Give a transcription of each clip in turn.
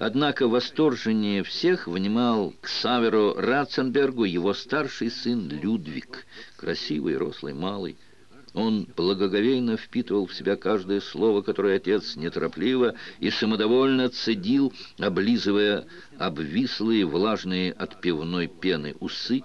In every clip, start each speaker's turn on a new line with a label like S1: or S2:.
S1: Однако восторженнее всех внимал к Саверу Ратценбергу его старший сын Людвиг, красивый, рослый, малый. Он благоговейно впитывал в себя каждое слово, которое отец неторопливо и самодовольно цедил, облизывая обвислые, влажные от пивной пены усы.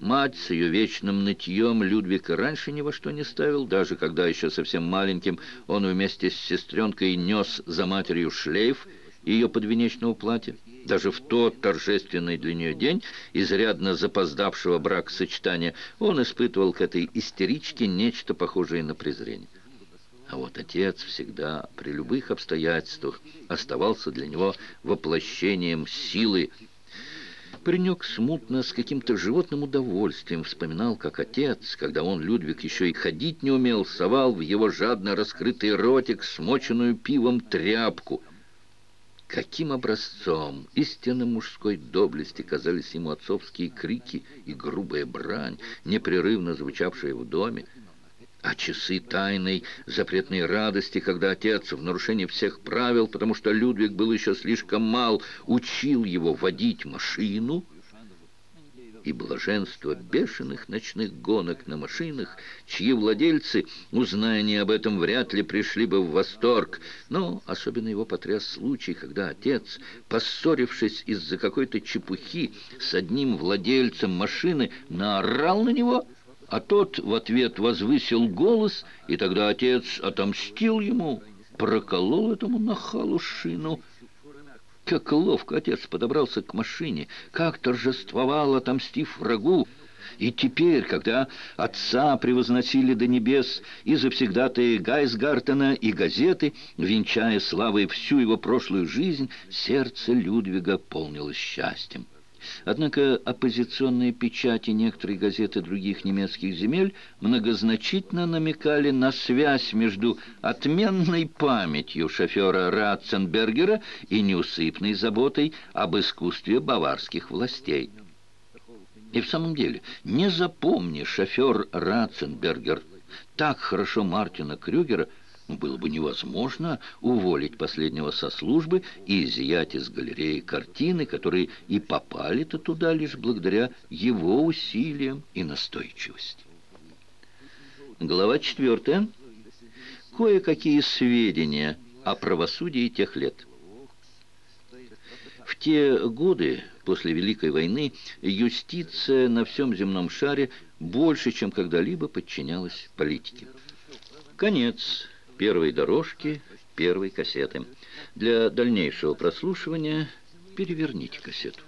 S1: Мать с ее вечным нытьем Людвиг раньше ни во что не ставил, даже когда еще совсем маленьким он вместе с сестренкой нес за матерью шлейф ее подвенечного платья. Даже в тот торжественный для нее день, изрядно запоздавшего брак-сочетания, он испытывал к этой истеричке нечто похожее на презрение. А вот отец всегда, при любых обстоятельствах, оставался для него воплощением силы. Паренек смутно, с каким-то животным удовольствием вспоминал, как отец, когда он, Людвиг, еще и ходить не умел, совал в его жадно раскрытый ротик смоченную пивом тряпку — Каким образцом истинно мужской доблести казались ему отцовские крики и грубая брань, непрерывно звучавшая в доме, а часы тайной запретной радости, когда отец в нарушении всех правил, потому что Людвиг был еще слишком мал, учил его водить машину — и блаженство бешеных ночных гонок на машинах, чьи владельцы, узная не об этом, вряд ли пришли бы в восторг. Но особенно его потряс случай, когда отец, поссорившись из-за какой-то чепухи с одним владельцем машины, наорал на него, а тот в ответ возвысил голос, и тогда отец отомстил ему, проколол этому нахалу шину, как ловко отец подобрался к машине, как торжествовал, отомстив врагу. И теперь, когда отца превозносили до небес и завсегдатые Гайсгартена и газеты, венчая славой всю его прошлую жизнь, сердце Людвига полнилось счастьем. Однако оппозиционные печати некоторых газет и других немецких земель многозначительно намекали на связь между отменной памятью шофера Ратценбергера и неусыпной заботой об искусстве баварских властей. И в самом деле, не запомни шофер Ратценбергер так хорошо Мартина Крюгера, было бы невозможно уволить последнего со службы и изъять из галереи картины, которые и попали-то туда лишь благодаря его усилиям и настойчивости. Глава четвертая. Кое-какие сведения о правосудии тех лет. В те годы, после Великой войны, юстиция на всем земном шаре больше, чем когда-либо подчинялась политике. Конец первой дорожки, первой кассеты. Для дальнейшего прослушивания переверните кассету.